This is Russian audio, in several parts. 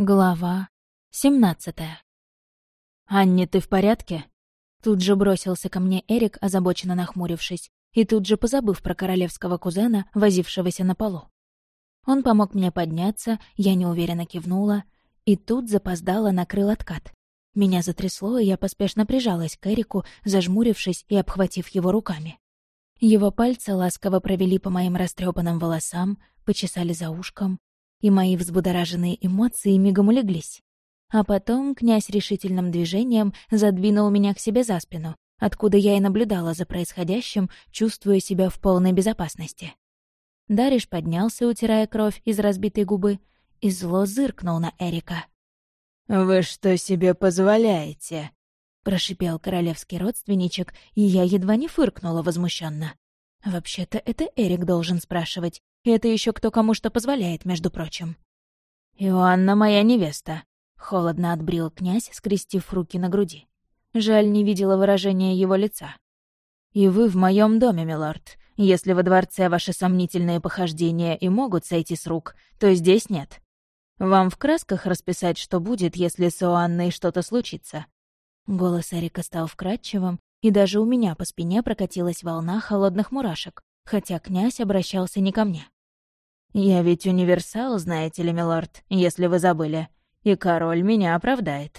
Глава семнадцатая. «Анни, ты в порядке?» Тут же бросился ко мне Эрик, озабоченно нахмурившись, и тут же позабыв про королевского кузена, возившегося на полу. Он помог мне подняться, я неуверенно кивнула, и тут запоздало накрыл откат. Меня затрясло, и я поспешно прижалась к Эрику, зажмурившись и обхватив его руками. Его пальцы ласково провели по моим растрепанным волосам, почесали за ушком, и мои взбудораженные эмоции мигом улеглись. А потом князь решительным движением задвинул меня к себе за спину, откуда я и наблюдала за происходящим, чувствуя себя в полной безопасности. Дариш поднялся, утирая кровь из разбитой губы, и зло зыркнул на Эрика. «Вы что себе позволяете?» — прошипел королевский родственничек, и я едва не фыркнула возмущенно. Вообще-то это Эрик должен спрашивать, это еще кто кому что позволяет, между прочим. «Иоанна моя невеста», — холодно отбрил князь, скрестив руки на груди. Жаль, не видела выражения его лица. «И вы в моем доме, милорд. Если во дворце ваши сомнительные похождения и могут сойти с рук, то здесь нет. Вам в красках расписать, что будет, если с Иоанной что-то случится?» Голос Эрика стал вкрадчивым, и даже у меня по спине прокатилась волна холодных мурашек, хотя князь обращался не ко мне. «Я ведь универсал, знаете ли, милорд, если вы забыли, и король меня оправдает».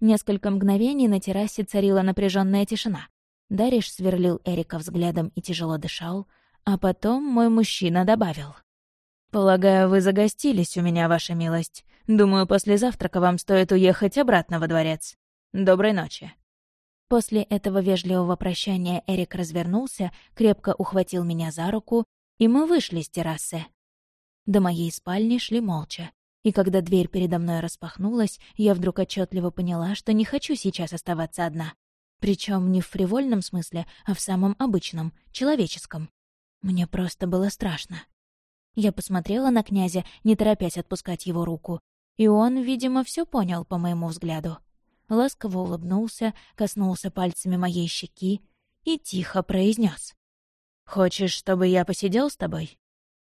Несколько мгновений на террасе царила напряженная тишина. Дариш сверлил Эрика взглядом и тяжело дышал, а потом мой мужчина добавил. «Полагаю, вы загостились у меня, ваша милость. Думаю, после завтрака вам стоит уехать обратно во дворец. Доброй ночи». После этого вежливого прощания Эрик развернулся, крепко ухватил меня за руку, и мы вышли с террасы. До моей спальни шли молча. И когда дверь передо мной распахнулась, я вдруг отчетливо поняла, что не хочу сейчас оставаться одна. Причем не в фривольном смысле, а в самом обычном, человеческом. Мне просто было страшно. Я посмотрела на князя, не торопясь отпускать его руку. И он, видимо, все понял по моему взгляду ласково улыбнулся, коснулся пальцами моей щеки и тихо произнес: «Хочешь, чтобы я посидел с тобой?»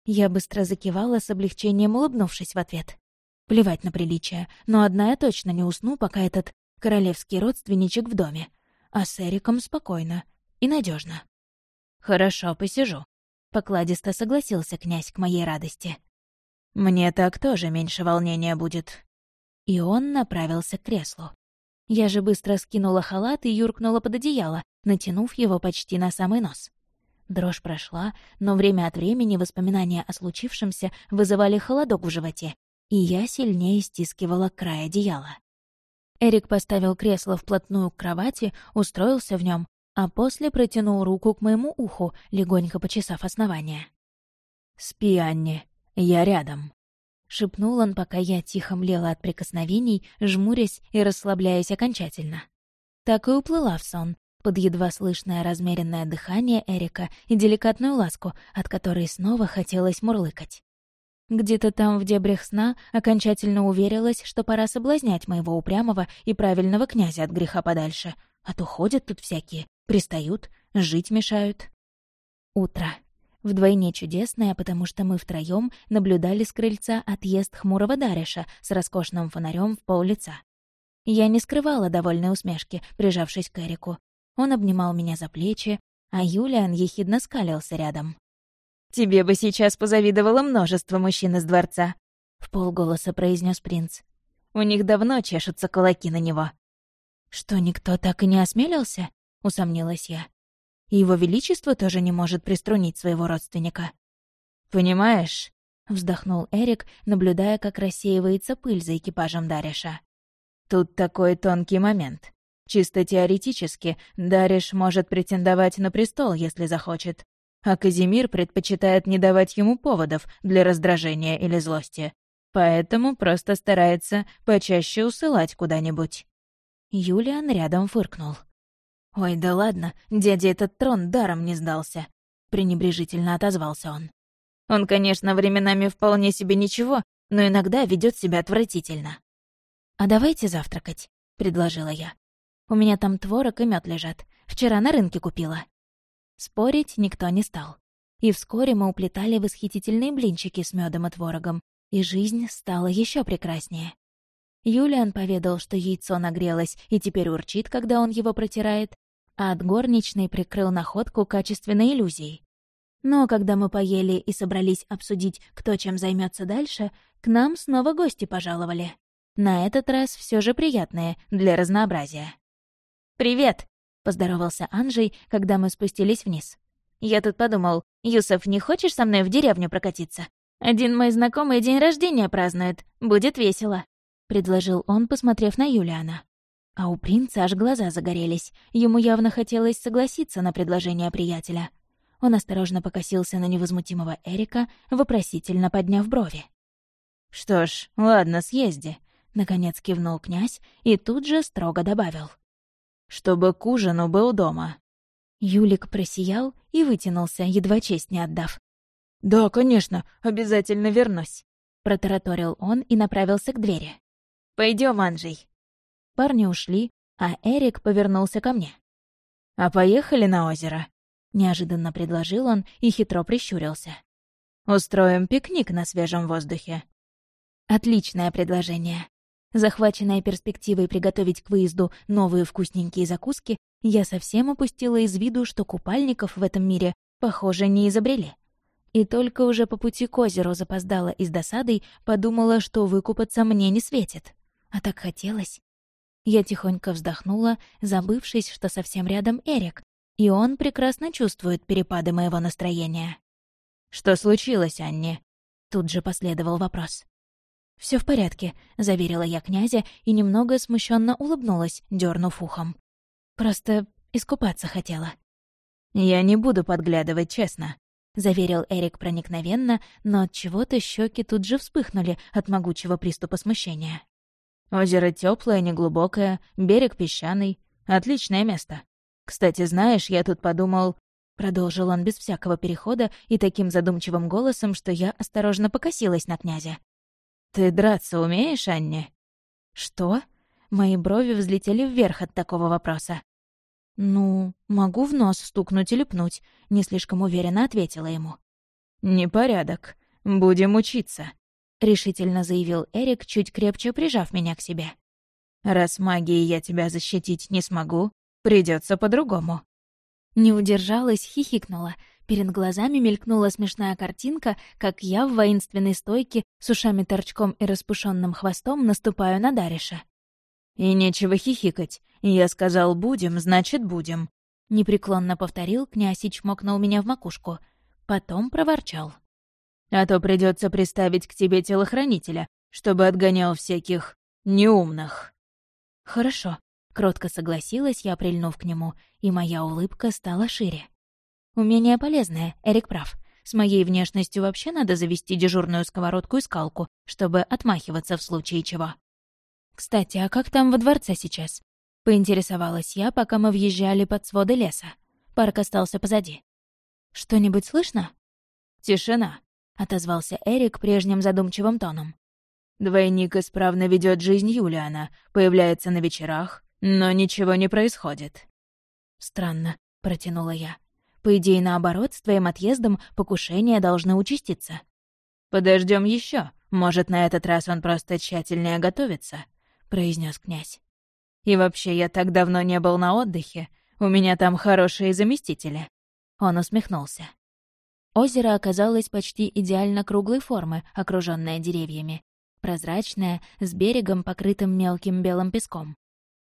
Я быстро закивала с облегчением, улыбнувшись в ответ. Плевать на приличие, но одна я точно не усну, пока этот королевский родственничек в доме. А с Эриком спокойно и надежно. «Хорошо, посижу», — покладисто согласился князь к моей радости. «Мне так тоже меньше волнения будет». И он направился к креслу. Я же быстро скинула халат и юркнула под одеяло, натянув его почти на самый нос. Дрожь прошла, но время от времени воспоминания о случившемся вызывали холодок в животе, и я сильнее стискивала край одеяла. Эрик поставил кресло вплотную к кровати, устроился в нем, а после протянул руку к моему уху, легонько почесав основание. «Спи, Анни, я рядом» шепнул он, пока я тихо млела от прикосновений, жмурясь и расслабляясь окончательно. Так и уплыла в сон, под едва слышное размеренное дыхание Эрика и деликатную ласку, от которой снова хотелось мурлыкать. Где-то там, в дебрях сна, окончательно уверилась, что пора соблазнять моего упрямого и правильного князя от греха подальше. А то ходят тут всякие, пристают, жить мешают. Утро. Вдвойне чудесная, потому что мы втроем наблюдали с крыльца отъезд хмурого Дариша с роскошным фонарем в пол лица. Я не скрывала довольной усмешки, прижавшись к Эрику. Он обнимал меня за плечи, а Юлиан ехидно скалился рядом. «Тебе бы сейчас позавидовало множество мужчин из дворца», — в полголоса произнес принц. «У них давно чешутся кулаки на него». «Что, никто так и не осмелился?» — усомнилась я и его величество тоже не может приструнить своего родственника. «Понимаешь?» — вздохнул Эрик, наблюдая, как рассеивается пыль за экипажем Дариша. «Тут такой тонкий момент. Чисто теоретически Дариш может претендовать на престол, если захочет, а Казимир предпочитает не давать ему поводов для раздражения или злости, поэтому просто старается почаще усылать куда-нибудь». Юлиан рядом фыркнул. «Ой, да ладно, дядя этот трон даром не сдался», — пренебрежительно отозвался он. «Он, конечно, временами вполне себе ничего, но иногда ведет себя отвратительно». «А давайте завтракать», — предложила я. «У меня там творог и мед лежат. Вчера на рынке купила». Спорить никто не стал. И вскоре мы уплетали восхитительные блинчики с медом и творогом, И жизнь стала еще прекраснее. Юлиан поведал, что яйцо нагрелось и теперь урчит, когда он его протирает, а от горничной прикрыл находку качественной иллюзией. Но когда мы поели и собрались обсудить, кто чем займется дальше, к нам снова гости пожаловали. На этот раз все же приятные, для разнообразия. «Привет!» — поздоровался Анжей, когда мы спустились вниз. «Я тут подумал, Юсов, не хочешь со мной в деревню прокатиться? Один мой знакомый день рождения празднует, будет весело», — предложил он, посмотрев на Юлиана. А у принца аж глаза загорелись, ему явно хотелось согласиться на предложение приятеля. Он осторожно покосился на невозмутимого Эрика, вопросительно подняв брови. «Что ж, ладно, съезди», — наконец кивнул князь и тут же строго добавил. «Чтобы к ужину был дома». Юлик просиял и вытянулся, едва честь не отдав. «Да, конечно, обязательно вернусь», — протараторил он и направился к двери. Пойдем, Анжей». Парни ушли, а Эрик повернулся ко мне. «А поехали на озеро?» — неожиданно предложил он и хитро прищурился. «Устроим пикник на свежем воздухе». Отличное предложение. Захваченная перспективой приготовить к выезду новые вкусненькие закуски, я совсем упустила из виду, что купальников в этом мире, похоже, не изобрели. И только уже по пути к озеру запоздала и с досадой подумала, что выкупаться мне не светит. А так хотелось. Я тихонько вздохнула, забывшись, что совсем рядом Эрик, и он прекрасно чувствует перепады моего настроения. «Что случилось, Анне?» Тут же последовал вопрос. Все в порядке», — заверила я князя и немного смущенно улыбнулась, дернув ухом. «Просто искупаться хотела». «Я не буду подглядывать, честно», — заверил Эрик проникновенно, но от чего-то щеки тут же вспыхнули от могучего приступа смущения. «Озеро теплое, неглубокое, берег песчаный. Отличное место. Кстати, знаешь, я тут подумал...» Продолжил он без всякого перехода и таким задумчивым голосом, что я осторожно покосилась на князя. «Ты драться умеешь, Анне?» «Что?» Мои брови взлетели вверх от такого вопроса. «Ну, могу в нос стукнуть или пнуть», — не слишком уверенно ответила ему. «Непорядок. Будем учиться», — решительно заявил Эрик, чуть крепче прижав меня к себе. «Раз магией я тебя защитить не смогу, придется по-другому». Не удержалась, хихикнула, Перед глазами мелькнула смешная картинка, как я в воинственной стойке с ушами-торчком и распушенным хвостом наступаю на Дариша. «И нечего хихикать. Я сказал «будем», значит «будем». Непреклонно повторил, князь и чмокнул меня в макушку. Потом проворчал. «А то придется приставить к тебе телохранителя, чтобы отгонял всяких неумных». «Хорошо», — кротко согласилась я, прильнув к нему, и моя улыбка стала шире. Умение полезное, Эрик прав. С моей внешностью вообще надо завести дежурную сковородку и скалку, чтобы отмахиваться в случае чего. Кстати, а как там во дворце сейчас? Поинтересовалась я, пока мы въезжали под своды леса. Парк остался позади. «Что-нибудь слышно?» «Тишина», — отозвался Эрик прежним задумчивым тоном. «Двойник исправно ведет жизнь Юлиана, появляется на вечерах, но ничего не происходит». «Странно», — протянула я. По идее, наоборот, с твоим отъездом покушения должны участиться. Подождем еще. Может, на этот раз он просто тщательнее готовится, произнес князь. И вообще, я так давно не был на отдыхе. У меня там хорошие заместители. Он усмехнулся. Озеро оказалось почти идеально круглой формы, окружённое деревьями. Прозрачное, с берегом, покрытым мелким белым песком.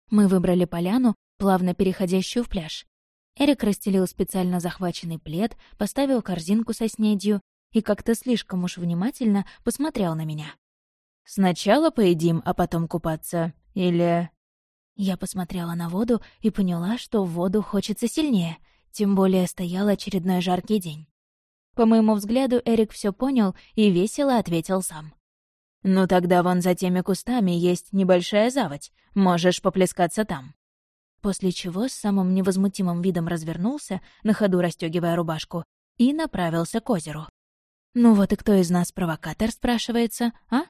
Мы выбрали поляну, плавно переходящую в пляж. Эрик расстелил специально захваченный плед, поставил корзинку со снедью и как-то слишком уж внимательно посмотрел на меня. «Сначала поедим, а потом купаться? Или...» Я посмотрела на воду и поняла, что в воду хочется сильнее, тем более стоял очередной жаркий день. По моему взгляду, Эрик все понял и весело ответил сам. «Ну тогда вон за теми кустами есть небольшая заводь, можешь поплескаться там» после чего с самым невозмутимым видом развернулся, на ходу расстегивая рубашку, и направился к озеру. «Ну вот и кто из нас провокатор?» — спрашивается, а?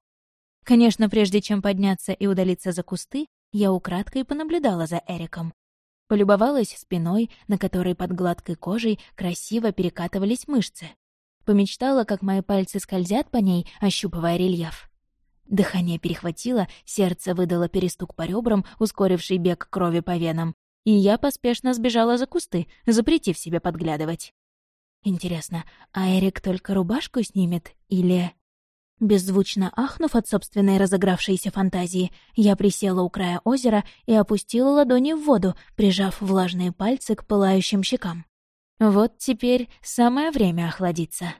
Конечно, прежде чем подняться и удалиться за кусты, я украдкой понаблюдала за Эриком. Полюбовалась спиной, на которой под гладкой кожей красиво перекатывались мышцы. Помечтала, как мои пальцы скользят по ней, ощупывая рельеф. Дыхание перехватило, сердце выдало перестук по ребрам, ускоривший бег крови по венам, и я поспешно сбежала за кусты, запретив себе подглядывать. Интересно, а Эрик только рубашку снимет или... Беззвучно ахнув от собственной разыгравшейся фантазии, я присела у края озера и опустила ладони в воду, прижав влажные пальцы к пылающим щекам. Вот теперь самое время охладиться.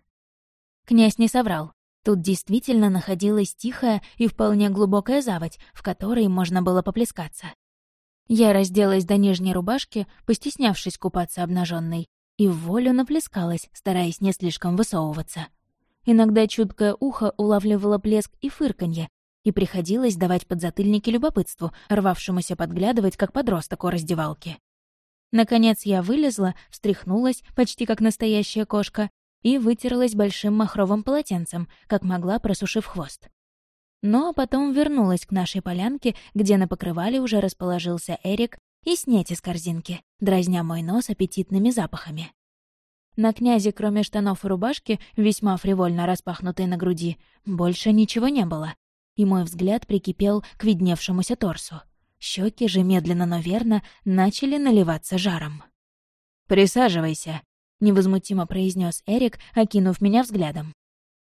Князь не соврал. Тут действительно находилась тихая и вполне глубокая заводь, в которой можно было поплескаться. Я разделась до нижней рубашки, постеснявшись купаться обнаженной, и в волю наплескалась, стараясь не слишком высовываться. Иногда чуткое ухо улавливало плеск и фырканье, и приходилось давать подзатыльники любопытству, рвавшемуся подглядывать, как подросток у раздевалки. Наконец я вылезла, встряхнулась, почти как настоящая кошка, и вытерлась большим махровым полотенцем, как могла, просушив хвост. А потом вернулась к нашей полянке, где на покрывале уже расположился Эрик, и снять из корзинки, дразня мой нос аппетитными запахами. На князе, кроме штанов и рубашки, весьма фривольно распахнутой на груди, больше ничего не было. И мой взгляд прикипел к видневшемуся торсу. Щеки же медленно, но верно начали наливаться жаром. «Присаживайся», — невозмутимо произнес Эрик, окинув меня взглядом.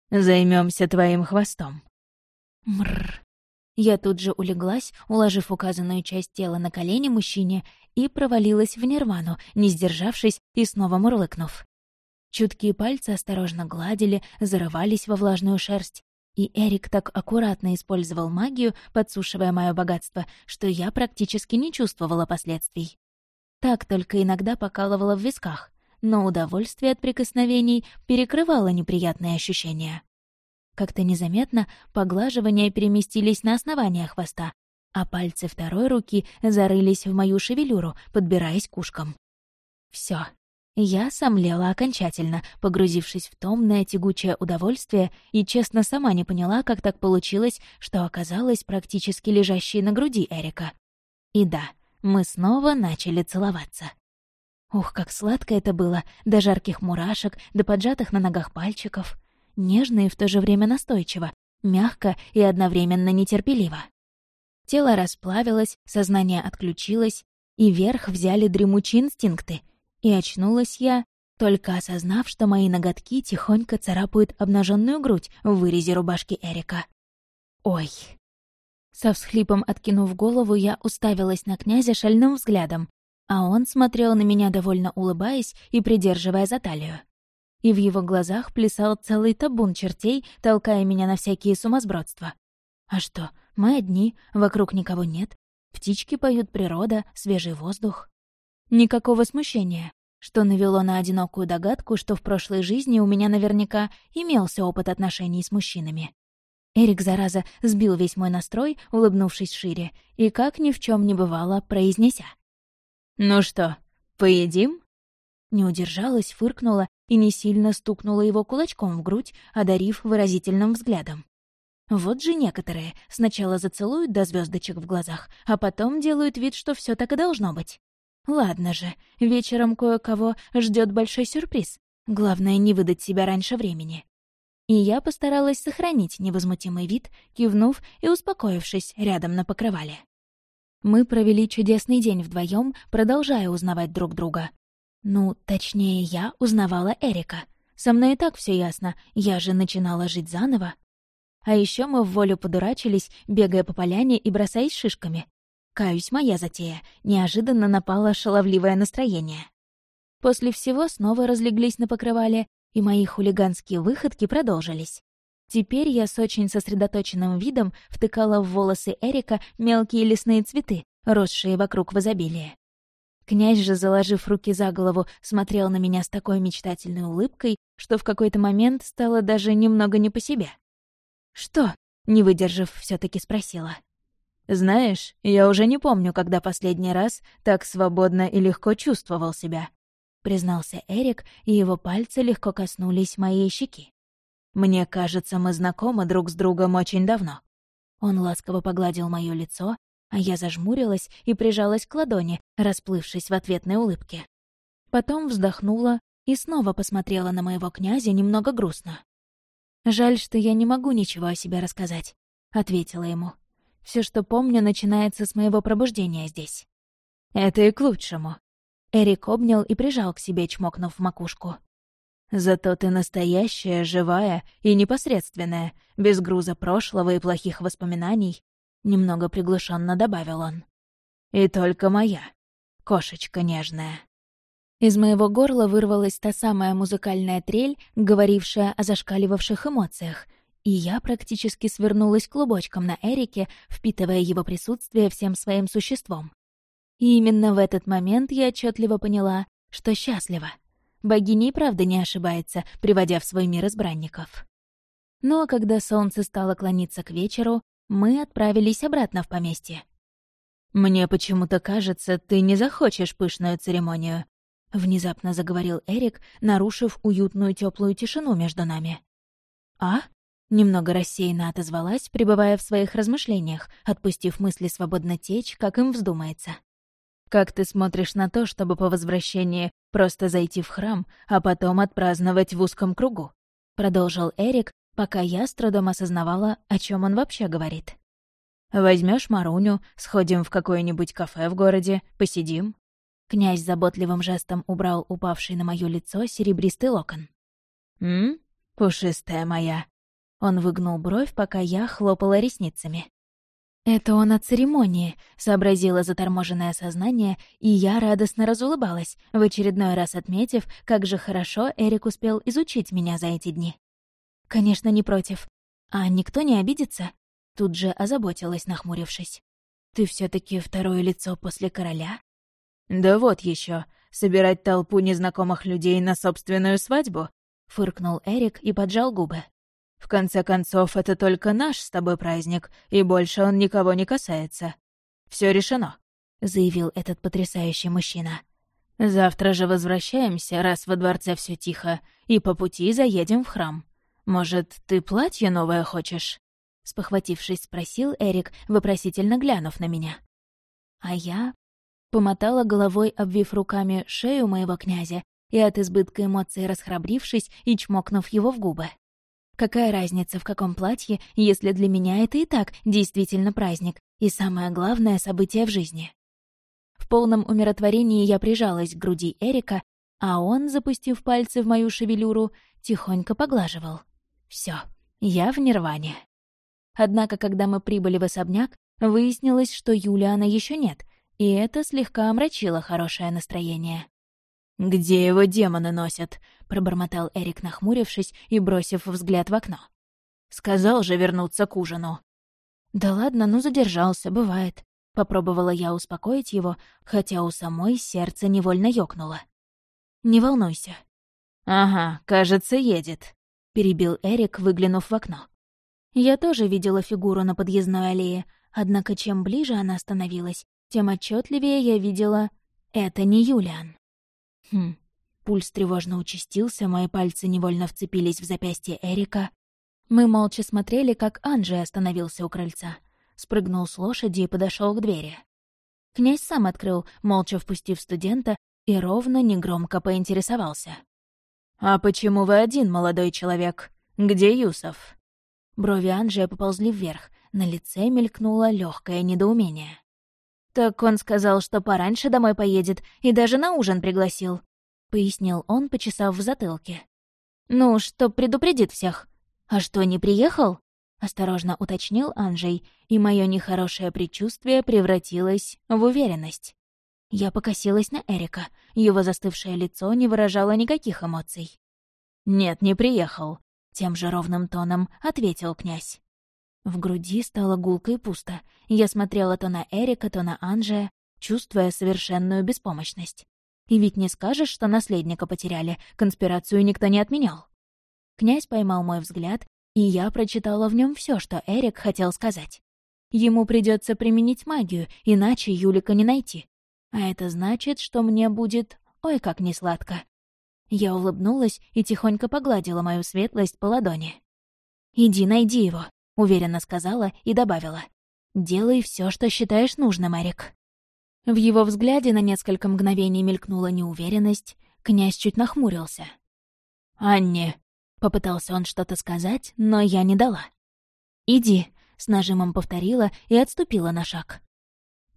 Займемся твоим хвостом». Мрр. Я тут же улеглась, уложив указанную часть тела на колени мужчине, и провалилась в нирвану, не сдержавшись и снова мурлыкнув. Чуткие пальцы осторожно гладили, зарывались во влажную шерсть, и Эрик так аккуратно использовал магию, подсушивая мое богатство, что я практически не чувствовала последствий. Так только иногда покалывала в висках, но удовольствие от прикосновений перекрывало неприятные ощущения. Как-то незаметно поглаживания переместились на основание хвоста, а пальцы второй руки зарылись в мою шевелюру, подбираясь к ушкам. Всё. Я сомлела окончательно, погрузившись в томное тягучее удовольствие, и честно сама не поняла, как так получилось, что оказалась практически лежащей на груди Эрика. И да, мы снова начали целоваться. Ух, как сладко это было, до жарких мурашек, до поджатых на ногах пальчиков нежно и в то же время настойчиво, мягко и одновременно нетерпеливо. Тело расплавилось, сознание отключилось, и вверх взяли дремучие инстинкты. И очнулась я, только осознав, что мои ноготки тихонько царапают обнаженную грудь в вырезе рубашки Эрика. Ой. Со всхлипом откинув голову, я уставилась на князя шальным взглядом, а он смотрел на меня, довольно улыбаясь и придерживая за талию и в его глазах плясал целый табун чертей, толкая меня на всякие сумасбродства. А что, мы одни, вокруг никого нет, птички поют природа, свежий воздух. Никакого смущения, что навело на одинокую догадку, что в прошлой жизни у меня наверняка имелся опыт отношений с мужчинами. Эрик, зараза, сбил весь мой настрой, улыбнувшись шире, и, как ни в чем не бывало, произнеся. «Ну что, поедим?» Не удержалась, фыркнула и не сильно стукнула его кулачком в грудь, одарив выразительным взглядом. Вот же некоторые сначала зацелуют до звездочек в глазах, а потом делают вид, что все так и должно быть. Ладно же, вечером кое-кого ждет большой сюрприз. Главное, не выдать себя раньше времени. И я постаралась сохранить невозмутимый вид, кивнув и успокоившись рядом на покрывале. Мы провели чудесный день вдвоем, продолжая узнавать друг друга. Ну, точнее, я узнавала Эрика. Со мной и так все ясно, я же начинала жить заново. А еще мы в волю подурачились, бегая по поляне и бросаясь шишками. Каюсь, моя затея. Неожиданно напало шаловливое настроение. После всего снова разлеглись на покрывале, и мои хулиганские выходки продолжились. Теперь я с очень сосредоточенным видом втыкала в волосы Эрика мелкие лесные цветы, росшие вокруг в изобилии. Князь же, заложив руки за голову, смотрел на меня с такой мечтательной улыбкой, что в какой-то момент стало даже немного не по себе. «Что?» — не выдержав, все таки спросила. «Знаешь, я уже не помню, когда последний раз так свободно и легко чувствовал себя», — признался Эрик, и его пальцы легко коснулись моей щеки. «Мне кажется, мы знакомы друг с другом очень давно». Он ласково погладил моё лицо, а я зажмурилась и прижалась к ладони, расплывшись в ответной улыбке. Потом вздохнула, и снова посмотрела на моего князя немного грустно. «Жаль, что я не могу ничего о себе рассказать», — ответила ему. Все, что помню, начинается с моего пробуждения здесь». «Это и к лучшему». Эрик обнял и прижал к себе, чмокнув в макушку. «Зато ты настоящая, живая и непосредственная, без груза прошлого и плохих воспоминаний», — немного приглушенно добавил он. «И только моя, кошечка нежная». Из моего горла вырвалась та самая музыкальная трель, говорившая о зашкаливавших эмоциях, и я практически свернулась клубочком на Эрике, впитывая его присутствие всем своим существом. И именно в этот момент я отчетливо поняла, что счастлива. Богиня и правда не ошибается, приводя в свой мир избранников. Но ну, а когда солнце стало клониться к вечеру, мы отправились обратно в поместье. «Мне почему-то кажется, ты не захочешь пышную церемонию», — внезапно заговорил Эрик, нарушив уютную теплую тишину между нами. «А?» — немного рассеянно отозвалась, пребывая в своих размышлениях, отпустив мысли свободно течь, как им вздумается. «Как ты смотришь на то, чтобы по возвращении просто зайти в храм, а потом отпраздновать в узком кругу?» — продолжил Эрик, пока я с трудом осознавала, о чем он вообще говорит. Возьмешь Маруню, сходим в какое-нибудь кафе в городе, посидим, Князь заботливым жестом убрал упавший на моё лицо серебристый локон. «М? Пушистая моя!» Он выгнул бровь, пока я хлопала ресницами. «Это он от церемонии», — сообразило заторможенное сознание, и я радостно разулыбалась, в очередной раз отметив, как же хорошо Эрик успел изучить меня за эти дни. «Конечно, не против. А никто не обидится?» Тут же озаботилась, нахмурившись. «Ты все таки второе лицо после короля?» «Да вот еще, собирать толпу незнакомых людей на собственную свадьбу?» — фыркнул Эрик и поджал губы. «В конце концов, это только наш с тобой праздник, и больше он никого не касается. Все решено», — заявил этот потрясающий мужчина. «Завтра же возвращаемся, раз во дворце все тихо, и по пути заедем в храм. Может, ты платье новое хочешь?» Спохватившись, спросил Эрик, вопросительно глянув на меня. А я Помотала головой, обвив руками шею моего князя и от избытка эмоций расхрабрившись и чмокнув его в губы. Какая разница, в каком платье, если для меня это и так действительно праздник и самое главное событие в жизни. В полном умиротворении я прижалась к груди Эрика, а он, запустив пальцы в мою шевелюру, тихонько поглаживал. Все, я в нирване. Однако, когда мы прибыли в особняк, выяснилось, что Юлиана еще нет, и это слегка омрачило хорошее настроение. «Где его демоны носят?» — пробормотал Эрик, нахмурившись и бросив взгляд в окно. «Сказал же вернуться к ужину». «Да ладно, ну задержался, бывает». Попробовала я успокоить его, хотя у самой сердце невольно ёкнуло. «Не волнуйся». «Ага, кажется, едет», — перебил Эрик, выглянув в окно. Я тоже видела фигуру на подъездной аллее, однако чем ближе она становилась, тем отчетливее я видела — это не Юлиан. Хм, пульс тревожно участился, мои пальцы невольно вцепились в запястье Эрика. Мы молча смотрели, как Анджей остановился у крыльца, спрыгнул с лошади и подошел к двери. Князь сам открыл, молча впустив студента, и ровно, негромко поинтересовался. «А почему вы один, молодой человек? Где Юсов?» Брови Анджия поползли вверх, на лице мелькнуло легкое недоумение. «Так он сказал, что пораньше домой поедет и даже на ужин пригласил», — пояснил он, почесав в затылке. «Ну, что предупредит всех. А что, не приехал?» — осторожно уточнил Анжей, и мое нехорошее предчувствие превратилось в уверенность. Я покосилась на Эрика, его застывшее лицо не выражало никаких эмоций. «Нет, не приехал», — тем же ровным тоном ответил князь. В груди стало гулко и пусто. Я смотрела то на Эрика, то на Анжея, чувствуя совершенную беспомощность. И ведь не скажешь, что наследника потеряли, конспирацию никто не отменял. Князь поймал мой взгляд, и я прочитала в нем все, что Эрик хотел сказать. Ему придется применить магию, иначе Юлика не найти. А это значит, что мне будет... Ой, как несладко. Я улыбнулась и тихонько погладила мою светлость по ладони. «Иди, найди его уверенно сказала и добавила. «Делай все, что считаешь нужным, Эрик». В его взгляде на несколько мгновений мелькнула неуверенность. Князь чуть нахмурился. «Анне!» — попытался он что-то сказать, но я не дала. «Иди», — с нажимом повторила и отступила на шаг.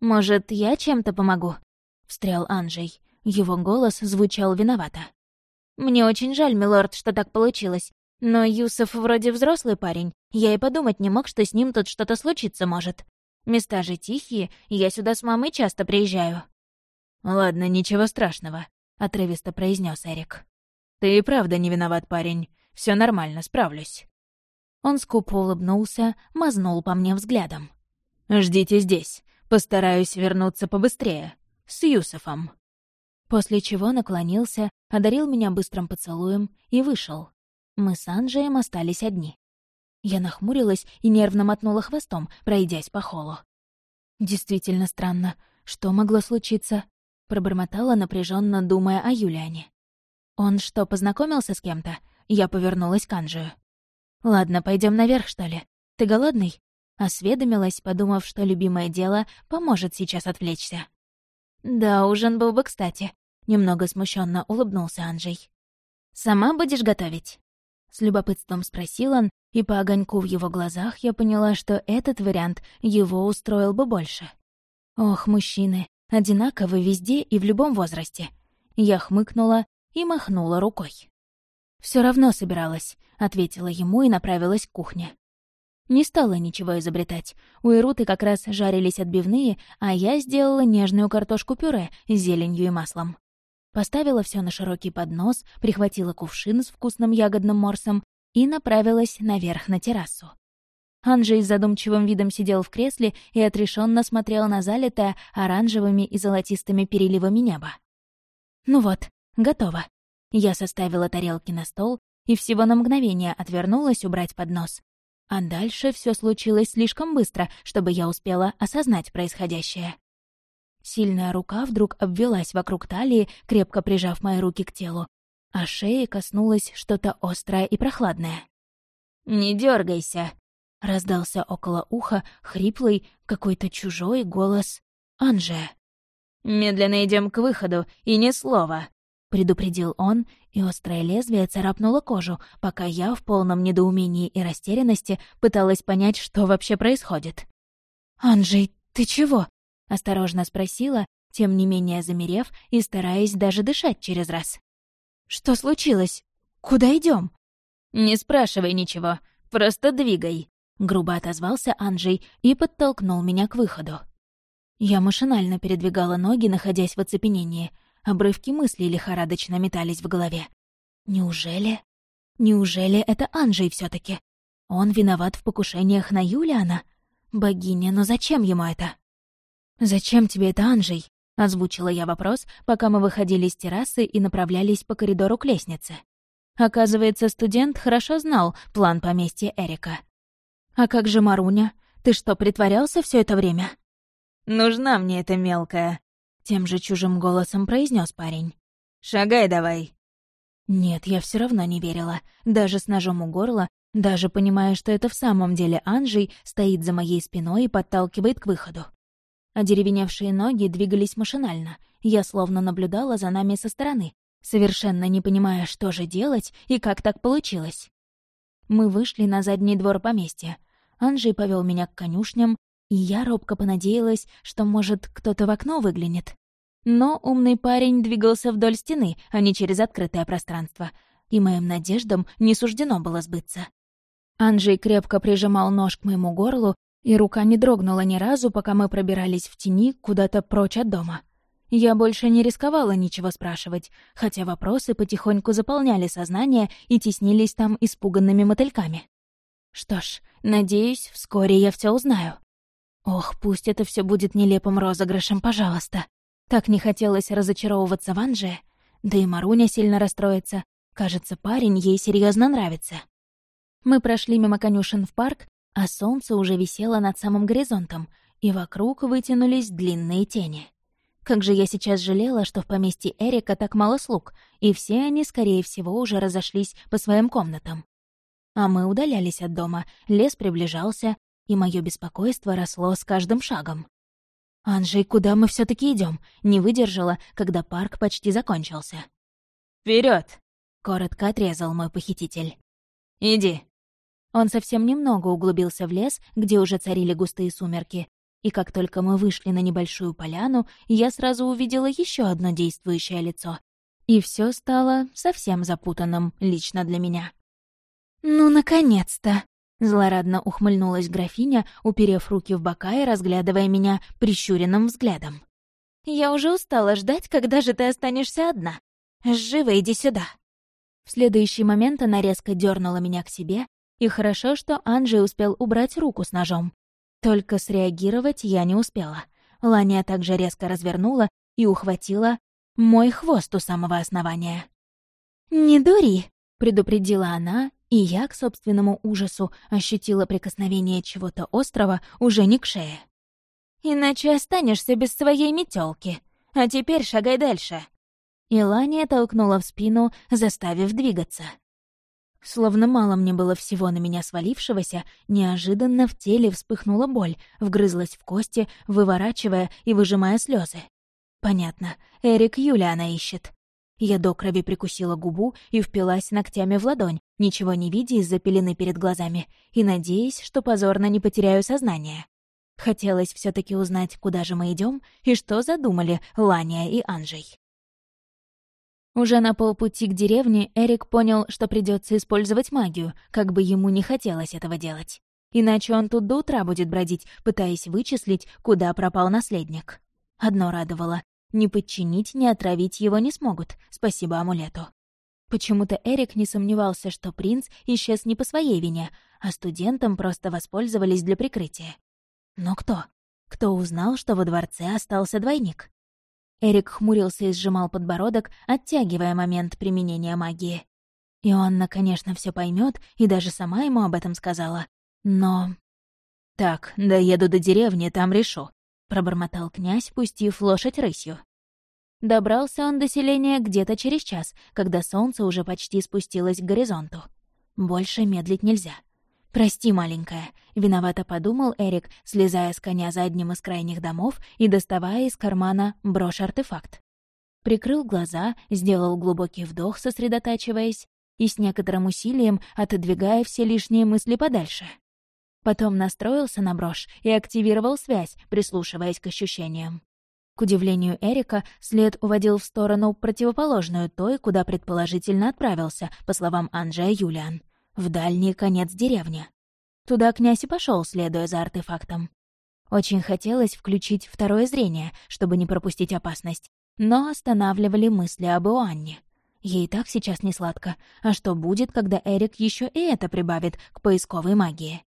«Может, я чем-то помогу?» — встрял Анжей. Его голос звучал виновато. «Мне очень жаль, милорд, что так получилось. Но Юсов вроде взрослый парень. Я и подумать не мог, что с ним тут что-то случиться может. Места же тихие, я сюда с мамой часто приезжаю». «Ладно, ничего страшного», — отрывисто произнес Эрик. «Ты и правда не виноват, парень. Все нормально, справлюсь». Он скупо улыбнулся, мазнул по мне взглядом. «Ждите здесь. Постараюсь вернуться побыстрее. С Юсофом». После чего наклонился, одарил меня быстрым поцелуем и вышел. Мы с Анджеем остались одни. Я нахмурилась и нервно мотнула хвостом, пройдясь по холлу. «Действительно странно. Что могло случиться?» Пробормотала напряженно, думая о Юлиане. «Он что, познакомился с кем-то?» Я повернулась к Анжию. «Ладно, пойдем наверх, что ли? Ты голодный?» Осведомилась, подумав, что любимое дело поможет сейчас отвлечься. «Да, ужин был бы кстати», — немного смущенно улыбнулся Анжей. «Сама будешь готовить?» С любопытством спросил он, и по огоньку в его глазах я поняла, что этот вариант его устроил бы больше. Ох, мужчины, одинаковы везде и в любом возрасте. Я хмыкнула и махнула рукой. Все равно собиралась», — ответила ему и направилась к кухне. Не стала ничего изобретать. У Ируты как раз жарились отбивные, а я сделала нежную картошку-пюре с зеленью и маслом. Поставила все на широкий поднос, прихватила кувшин с вкусным ягодным морсом и направилась наверх на террасу. Анджей с задумчивым видом сидел в кресле и отрешенно смотрел на залитое оранжевыми и золотистыми переливами небо. «Ну вот, готово». Я составила тарелки на стол и всего на мгновение отвернулась убрать поднос. А дальше все случилось слишком быстро, чтобы я успела осознать происходящее. Сильная рука вдруг обвелась вокруг талии, крепко прижав мои руки к телу, а шеи коснулось что-то острое и прохладное. «Не дергайся, раздался около уха хриплый, какой-то чужой голос Анже. «Медленно идем к выходу, и ни слова», — предупредил он, и острое лезвие царапнуло кожу, пока я в полном недоумении и растерянности пыталась понять, что вообще происходит. «Анжей, ты чего?» Осторожно спросила, тем не менее замерев и стараясь даже дышать через раз. «Что случилось? Куда идем? «Не спрашивай ничего, просто двигай», — грубо отозвался Анджей и подтолкнул меня к выходу. Я машинально передвигала ноги, находясь в оцепенении. Обрывки мыслей лихорадочно метались в голове. Неужели... Неужели это Анджей все таки Он виноват в покушениях на Юлиана? Богиня, но зачем ему это? «Зачем тебе это, Анжей?» — озвучила я вопрос, пока мы выходили с террасы и направлялись по коридору к лестнице. Оказывается, студент хорошо знал план поместья Эрика. «А как же Маруня? Ты что, притворялся все это время?» «Нужна мне эта мелкая», — тем же чужим голосом произнес парень. «Шагай давай». Нет, я все равно не верила. Даже с ножом у горла, даже понимая, что это в самом деле Анжей стоит за моей спиной и подталкивает к выходу. Одеревеневшие ноги двигались машинально. Я словно наблюдала за нами со стороны, совершенно не понимая, что же делать и как так получилось. Мы вышли на задний двор поместья. Анжей повел меня к конюшням, и я робко понадеялась, что, может, кто-то в окно выглянет. Но умный парень двигался вдоль стены, а не через открытое пространство, и моим надеждам не суждено было сбыться. Анжей крепко прижимал нож к моему горлу и рука не дрогнула ни разу, пока мы пробирались в тени куда-то прочь от дома. Я больше не рисковала ничего спрашивать, хотя вопросы потихоньку заполняли сознание и теснились там испуганными мотыльками. Что ж, надеюсь, вскоре я все узнаю. Ох, пусть это все будет нелепым розыгрышем, пожалуйста. Так не хотелось разочаровываться в Анже, да и Маруня сильно расстроится. Кажется, парень ей серьезно нравится. Мы прошли мимо конюшен в парк а солнце уже висело над самым горизонтом, и вокруг вытянулись длинные тени. Как же я сейчас жалела, что в поместье Эрика так мало слуг, и все они, скорее всего, уже разошлись по своим комнатам. А мы удалялись от дома, лес приближался, и мое беспокойство росло с каждым шагом. «Анжей, куда мы все таки идем? не выдержала, когда парк почти закончился. Вперед! коротко отрезал мой похититель. «Иди». Он совсем немного углубился в лес, где уже царили густые сумерки, и как только мы вышли на небольшую поляну, я сразу увидела еще одно действующее лицо. И все стало совсем запутанным лично для меня. «Ну, наконец-то!» — злорадно ухмыльнулась графиня, уперев руки в бока и разглядывая меня прищуренным взглядом. «Я уже устала ждать, когда же ты останешься одна. Живо иди сюда!» В следующий момент она резко дернула меня к себе, и хорошо, что Анджей успел убрать руку с ножом. Только среагировать я не успела. Ланя также резко развернула и ухватила мой хвост у самого основания. «Не дури!» — предупредила она, и я, к собственному ужасу, ощутила прикосновение чего-то острого уже не к шее. «Иначе останешься без своей метелки. А теперь шагай дальше». И Ланя толкнула в спину, заставив двигаться. Словно мало мне было всего на меня свалившегося, неожиданно в теле вспыхнула боль, вгрызлась в кости, выворачивая и выжимая слезы. Понятно, Эрик Юлиана ищет. Я до крови прикусила губу и впилась ногтями в ладонь, ничего не видя из-за пелены перед глазами, и надеясь, что позорно не потеряю сознание. Хотелось все таки узнать, куда же мы идем и что задумали Лания и Анжей. Уже на полпути к деревне Эрик понял, что придется использовать магию, как бы ему не хотелось этого делать. Иначе он тут до утра будет бродить, пытаясь вычислить, куда пропал наследник. Одно радовало — ни подчинить, ни отравить его не смогут, спасибо амулету. Почему-то Эрик не сомневался, что принц исчез не по своей вине, а студентам просто воспользовались для прикрытия. Но кто? Кто узнал, что во дворце остался двойник? Эрик хмурился и сжимал подбородок, оттягивая момент применения магии. И Анна, конечно, все поймет, и даже сама ему об этом сказала. Но... «Так, доеду до деревни, там решу», — пробормотал князь, пустив лошадь рысью. Добрался он до селения где-то через час, когда солнце уже почти спустилось к горизонту. Больше медлить нельзя. «Прости, маленькая», — виновато подумал Эрик, слезая с коня за из крайних домов и доставая из кармана брошь-артефакт. Прикрыл глаза, сделал глубокий вдох, сосредотачиваясь, и с некоторым усилием отодвигая все лишние мысли подальше. Потом настроился на брошь и активировал связь, прислушиваясь к ощущениям. К удивлению Эрика, след уводил в сторону противоположную той, куда предположительно отправился, по словам Анджея Юлиан в дальний конец деревни. Туда князь и пошел, следуя за артефактом. Очень хотелось включить второе зрение, чтобы не пропустить опасность, но останавливали мысли об Иоанне. Ей так сейчас не сладко, а что будет, когда Эрик еще и это прибавит к поисковой магии?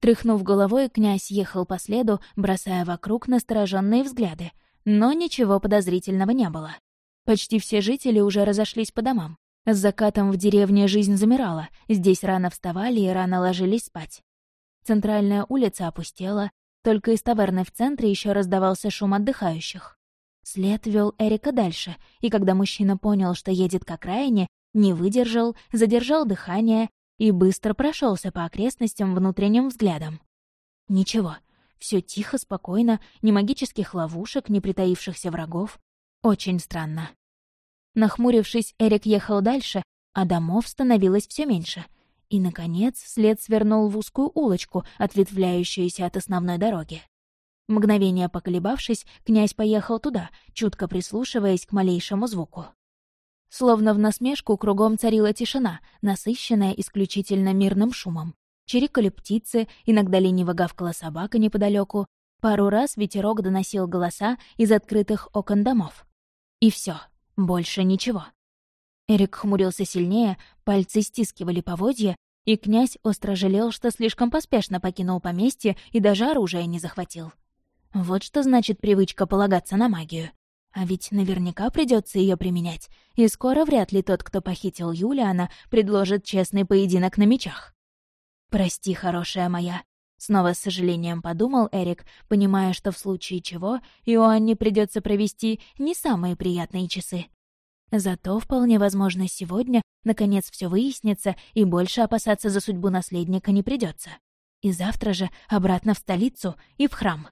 Тряхнув головой, князь ехал по следу, бросая вокруг настороженные взгляды, но ничего подозрительного не было. Почти все жители уже разошлись по домам. С закатом в деревне жизнь замирала, здесь рано вставали и рано ложились спать. Центральная улица опустела, только из таверны в центре еще раздавался шум отдыхающих. След вел Эрика дальше, и когда мужчина понял, что едет к окраине, не выдержал, задержал дыхание и быстро прошелся по окрестностям внутренним взглядом. Ничего, все тихо, спокойно, ни магических ловушек, ни притаившихся врагов. Очень странно. Нахмурившись, Эрик ехал дальше, а домов становилось все меньше. И, наконец, след свернул в узкую улочку, ответвляющуюся от основной дороги. Мгновение поколебавшись, князь поехал туда, чутко прислушиваясь к малейшему звуку. Словно в насмешку кругом царила тишина, насыщенная исключительно мирным шумом. Чирикали птицы, иногда лениво гавкала собака неподалеку. Пару раз ветерок доносил голоса из открытых окон домов. И все. Больше ничего. Эрик хмурился сильнее, пальцы стискивали поводья, и князь остро жалел, что слишком поспешно покинул поместье и даже оружие не захватил. Вот что значит привычка полагаться на магию. А ведь наверняка придется ее применять, и скоро вряд ли тот, кто похитил Юлиана, предложит честный поединок на мечах. «Прости, хорошая моя», — снова с сожалением подумал Эрик, понимая, что в случае чего Иоанне придется провести не самые приятные часы. Зато, вполне возможно, сегодня, наконец, все выяснится, и больше опасаться за судьбу наследника не придется. И завтра же обратно в столицу и в храм.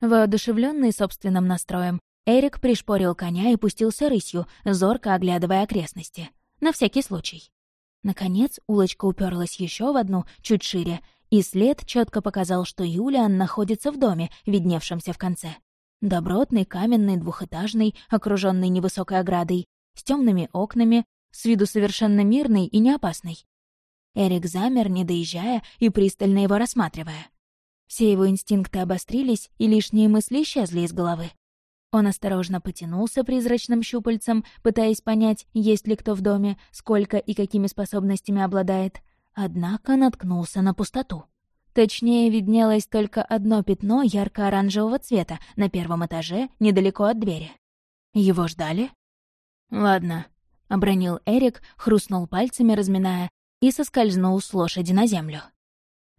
Воодушевленный собственным настроем, Эрик пришпорил коня и пустился рысью, зорко оглядывая окрестности. На всякий случай. Наконец, улочка уперлась еще в одну, чуть шире, и след четко показал, что Юлиан находится в доме, видневшемся в конце. Добротный, каменный, двухэтажный, окруженный невысокой оградой, с темными окнами, с виду совершенно мирный и неопасный. Эрик замер, не доезжая и пристально его рассматривая. Все его инстинкты обострились, и лишние мысли исчезли из головы. Он осторожно потянулся призрачным щупальцем, пытаясь понять, есть ли кто в доме, сколько и какими способностями обладает. Однако наткнулся на пустоту. Точнее, виднелось только одно пятно ярко-оранжевого цвета на первом этаже, недалеко от двери. Его ждали? «Ладно», — обронил Эрик, хрустнул пальцами, разминая, и соскользнул с лошади на землю.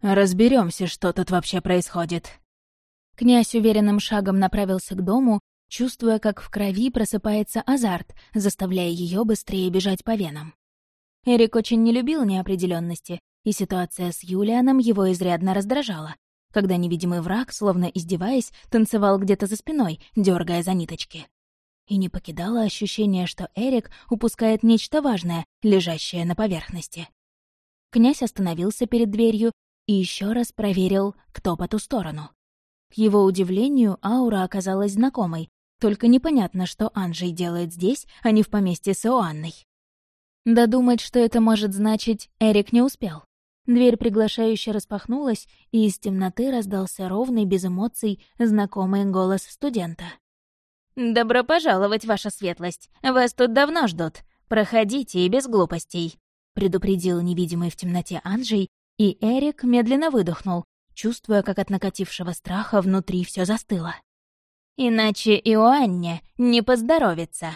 Разберемся, что тут вообще происходит». Князь уверенным шагом направился к дому, чувствуя, как в крови просыпается азарт, заставляя ее быстрее бежать по венам. Эрик очень не любил неопределенности, и ситуация с Юлианом его изрядно раздражала, когда невидимый враг, словно издеваясь, танцевал где-то за спиной, дергая за ниточки. И не покидало ощущение, что Эрик упускает нечто важное, лежащее на поверхности. Князь остановился перед дверью и еще раз проверил, кто по ту сторону. К его удивлению, аура оказалась знакомой, только непонятно, что Анжей делает здесь, а не в поместье с Иоанной. Додумать, что это может значить, Эрик не успел. Дверь приглашающе распахнулась, и из темноты раздался ровный, без эмоций, знакомый голос студента. «Добро пожаловать, ваша светлость! Вас тут давно ждут. Проходите и без глупостей», — предупредил невидимый в темноте Анжей, и Эрик медленно выдохнул, чувствуя, как от накатившего страха внутри все застыло. «Иначе Иоанне не поздоровится».